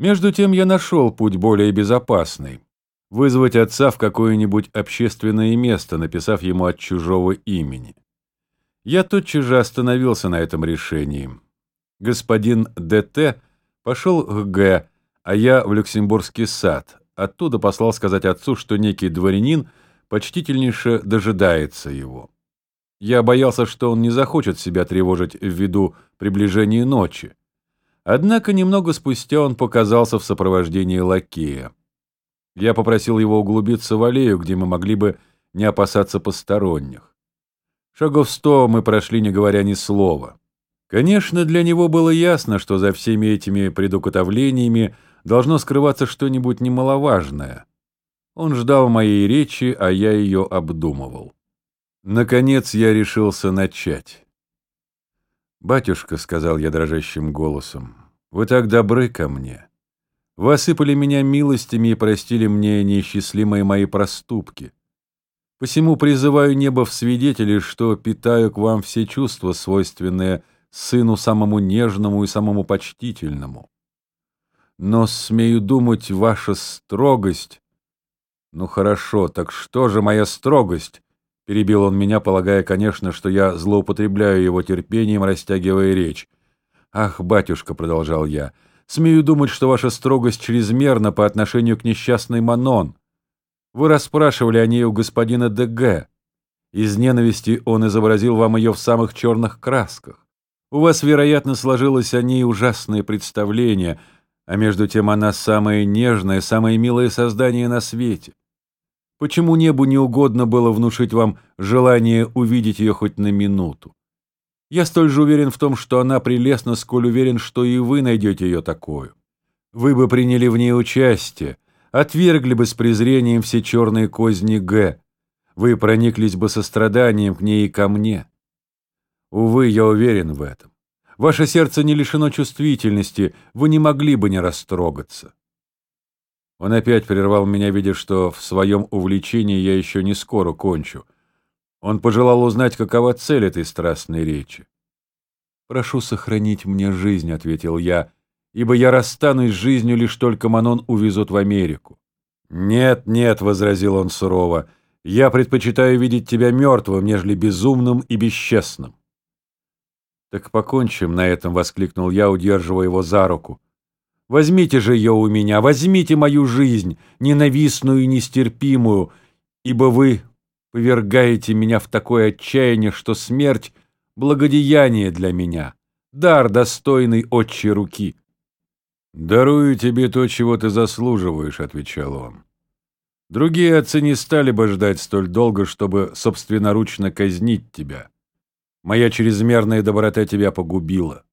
Между тем я нашел путь более безопасный. Вызвать отца в какое-нибудь общественное место, написав ему от чужого имени. Я тотчас же остановился на этом решении. Господин ДТ пошел к Г, а я в Люксембургский сад. Оттуда послал сказать отцу, что некий дворянин почтительнейше дожидается его. Я боялся, что он не захочет себя тревожить ввиду приближения ночи. Однако немного спустя он показался в сопровождении лакея. Я попросил его углубиться в аллею, где мы могли бы не опасаться посторонних. Шагов сто мы прошли, не говоря ни слова. Конечно, для него было ясно, что за всеми этими предуготовлениями должно скрываться что-нибудь немаловажное. Он ждал моей речи, а я ее обдумывал. Наконец я решился начать. «Батюшка», — сказал я дрожащим голосом, — «вы так добры ко мне. Вы осыпали меня милостями и простили мне неисчислимые мои проступки. Посему призываю небо в свидетели, что питаю к вам все чувства, свойственные сыну самому нежному и самому почтительному. Но, смею думать, ваша строгость... Ну хорошо, так что же моя строгость? Перебил он меня, полагая, конечно, что я злоупотребляю его терпением, растягивая речь. «Ах, батюшка», — продолжал я, — «смею думать, что ваша строгость чрезмерна по отношению к несчастной Манон. Вы расспрашивали о ней у господина Д.Г. Из ненависти он изобразил вам ее в самых черных красках. У вас, вероятно, сложилось о ней ужасное представление, а между тем она самое нежное, самое милое создание на свете. Почему небу не угодно было внушить вам желание увидеть ее хоть на минуту? Я столь же уверен в том, что она прелестна, сколь уверен, что и вы найдете ее такую. Вы бы приняли в ней участие, отвергли бы с презрением все черные козни Г. Вы прониклись бы состраданием к ней и ко мне. Увы, я уверен в этом. Ваше сердце не лишено чувствительности, вы не могли бы не растрогаться. Он опять прервал меня, видя, что в своем увлечении я еще не скоро кончу. Он пожелал узнать, какова цель этой страстной речи. «Прошу сохранить мне жизнь», — ответил я, «ибо я расстанусь с жизнью, лишь только Манон увезут в Америку». «Нет, нет», — возразил он сурово, — «я предпочитаю видеть тебя мертвым, нежели безумным и бесчестным». «Так покончим на этом», — воскликнул я, удерживая его за руку. Возьмите же ее у меня, возьмите мою жизнь, ненавистную и нестерпимую, ибо вы повергаете меня в такое отчаяние, что смерть — благодеяние для меня, дар, достойный отчей руки». «Дарую тебе то, чего ты заслуживаешь», — отвечал он. «Другие отцы не стали бы ждать столь долго, чтобы собственноручно казнить тебя. Моя чрезмерная доброта тебя погубила.